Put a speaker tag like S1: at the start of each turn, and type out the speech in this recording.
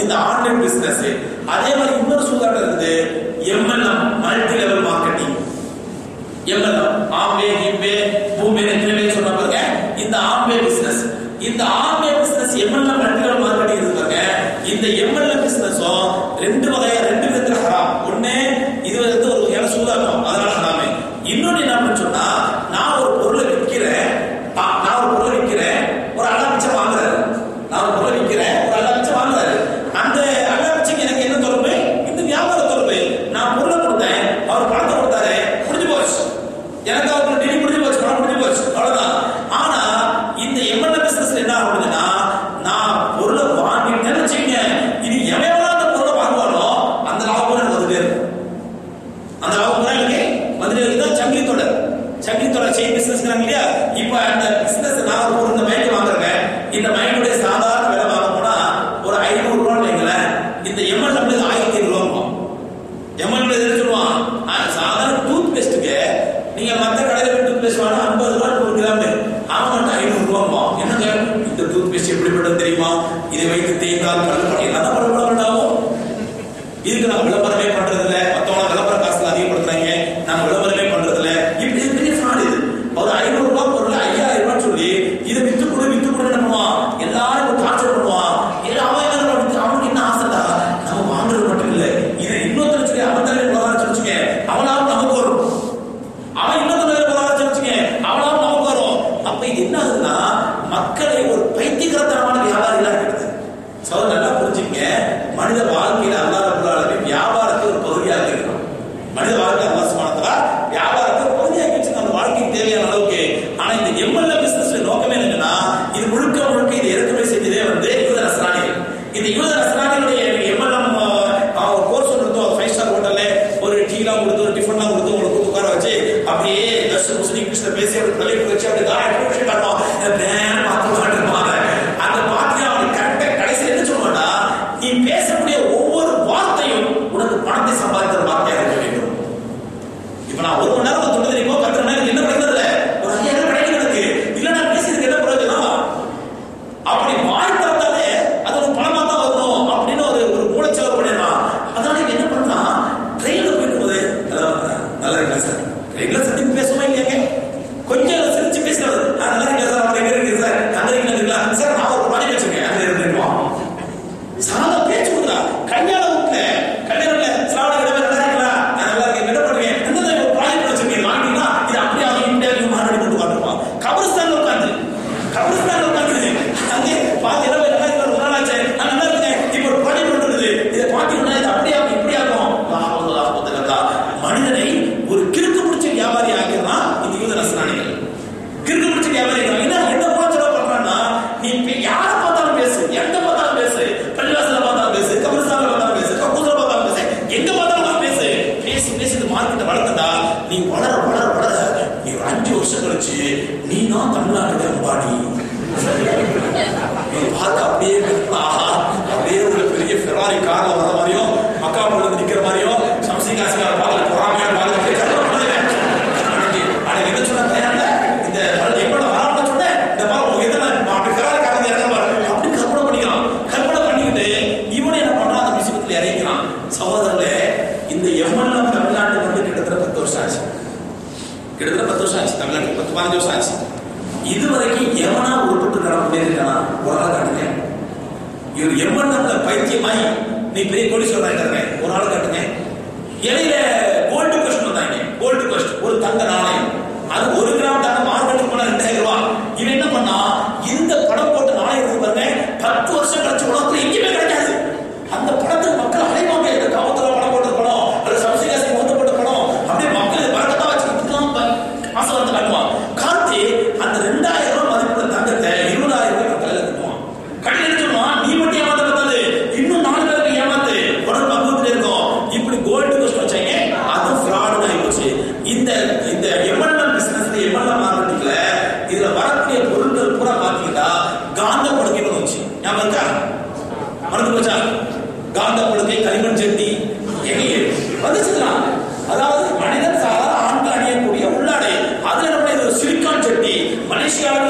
S1: இந்த online business அதே மாதிரி இன்னொரு சூதாட்டம் இருக்குது. MLM multi level marketing MLM Amway கிம்பே பூம்பே எத்தனை சொன்ன பாருங்க. இந்த ஆம்பே பிசினஸ் இந்த Amway business MLM multi level marketing இருக்கு பாருங்க. இந்த எம்எல்எம் பிசினஸும் ரெண்டு வகையா ரெண்டு விதத்துல ஹராம். ஒண்ணு இது வந்து ஒரு வகையான சூதாட்டம். அதனால ஹராமே. இன்னொன்னு என்ன சொன்னா இப்போ அந்த பிசினஸ் நான் ஒரு இந்த மைக் வாங்குறேன் இந்த மைக்குடைய சாதாரண விலை வாங்க போனா ஒரு ஐநூறு ரூபான்னு வைங்களேன். இந்த எம்எல்ஏ ஆயிரத்தி ஐநூறு ரூபா எம்எல் எதிர்த்து சொல்லுவான்? சாதாரண டூத் பேஸ்ட்டுக்கு நீங்க மத்த கடையில போய் டூத் பேஸ்ட் வாங்க ஐம்பது ரூபா நூறு கிராம் அவன் மட்டும் ஐநூறு ரூபா என்ன இந்த டூத் பேஸ்ட் எப்படிப்பட்டது தெரியுமா? இதை வைத்து தேய்ந்தால் கல் பண்ணி எல்லாம் விளம்பரம் உண்டாகும் இதுக்கு நான் இந்த யூத நஸ்ரானிகளுடைய எம்எல்எம் ஒரு கோர்ஸ் கொடுத்தோம் ஃபைவ் ஸ்டார் ஹோட்டல்ல ஒரு டீலாம் கொடுத்து ஒரு டிஃபன்லாம் கொடுத்து உங்களுக்கு உட்கார வச்சு அப்படியே தர்ஷன் முஸ்லீம் கிருஷ்ண பேசி அப்படி தலைப்பு வச்சு அப்படி தான் எப்படி விஷயம் நேரம் பார்த்து மாட்டிருப்பாங்க அந்த பார்த்து அவனுக்கு கரெக்டா கடைசி என்ன சொல்லுவாடா நீ பேசக்கூடிய ஒவ்வொரு வார்த்தையும் உனக்கு பணத்தை சம்பாதிக்கிற வார்த்தையாக இருக்க வேண்டும். இப்ப நான் ஒரு மணி நேரம் தொண்டு தெரியுமா? மனிதனை ஒரு கிறுக்கு பிடிச்ச வியாபாரி ஆகிறான் இந்த யூத நசனானிகள் கிறுக்கு பிடிச்ச வியாபாரி என்ன என்ன போச்சலோ பண்றான்னா நீ இப்ப யாரை பார்த்தாலும் பேசு. எங்க பார்த்தாலும் பேசு. பள்ளிவாசல பார்த்தாலும் பேசு. கபிரஸ்தான பார்த்தாலும் பேசு. கபூசல பார்த்தாலும் பேசு. எங்க பார்த்தாலும் பேசு. பேசி பேசி இந்த மார்க்கெட்டை வளர்த்தடா நீ வளர வளர வளர நீ ஒரு அஞ்சு வருஷம் கழிச்சு நீ தான் தமிழ்நாட்டுடைய அம்பானி. பார்த்து பார்க்க அப்படியே இந்த எம்எல்ஏ தமிழ்நாட்டுக்கு வந்து கிட்டத்தட்ட பத்து வருஷம் ஆச்சு. கிட்டத்தட்ட பத்து வருஷம் ஆச்சு தமிழ்நாட்டுக்கு பத்து பதினஞ்சு வருஷம் ஆச்சு. இது வரைக்கும் எவனா உருப்பட்டு நட முடியிருக்கானா ஒரு ஆள் காட்டுங்க இவர் எம்மன்ல பைத்தியமாய் நீ பெரிய கோடீஸ்வரர் சொல்றேன் ஒரு ஆள் காட்டுங்க. இடையில கோல்டு கொஸ்ட் வந்தாங்க. கோல்டு கொஸ்ட் ஒரு தங்க நாணயம். அது ஒரு கிராம் தங்க மார்க்கெட்டுக்கு போனா ரெண்டாயிரம் ரூபாய் காந்த படுக்கைன்னு வச்சு ஞாபகம் இருக்கா காந்த படுக்கை களிமண் சட்டி. எங்கே? வந்துச்சுக்கலாம் அதாவது மனிதன் சாதாரண ஆண்கள் அணியக்கூடிய உள்ளாடை. அதுல நம்ம ஒரு சிலிக்கான் சட்டி. மலேசியாவில்